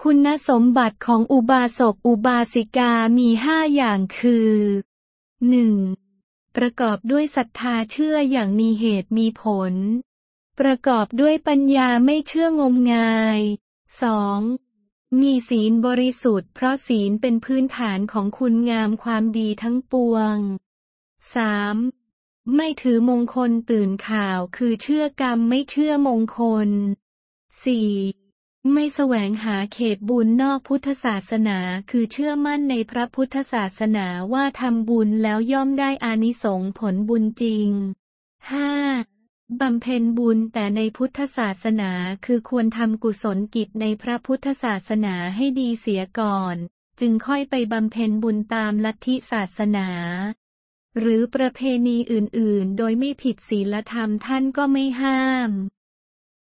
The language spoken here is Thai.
คุณสมบัติของอุบาสกอุบาสิกามีห้าอย่างคือ 1. ประกอบด้วยศรัทธาเชื่ออย่างมีเหตุมีผล ประกอบด้วยปัญญาไม่เชื่องมงาย 2. มีศีลบริสุทธิ์เพราะศีลเป็นพื้นฐานของคุณงามความดีทั้งปวง 3. ไม่ถือมงคลตื่นข่าวคือเชื่อกรรมไม่เชื่อมงคล 4. ไม่แสวงหาเขตบุญนอกพุทธศาสนา คือเชื่อมั่นในพระพุทธศาสนาว่าทำบุญแล้วย่อมได้อานิสงส์ผลบุญจริง 5. บำเพ็ญบุญแต่ในพุทธศาสนาคือควรทำกุศลกิจในพระพุทธศาสนาให้ดีเสียก่อน จึงค่อยไปบำเพ็ญบุญตามลัทธิศาสนา หรือประเพณีอื่นๆ โดยไม่ผิดศีลธรรมท่านก็ไม่ห้าม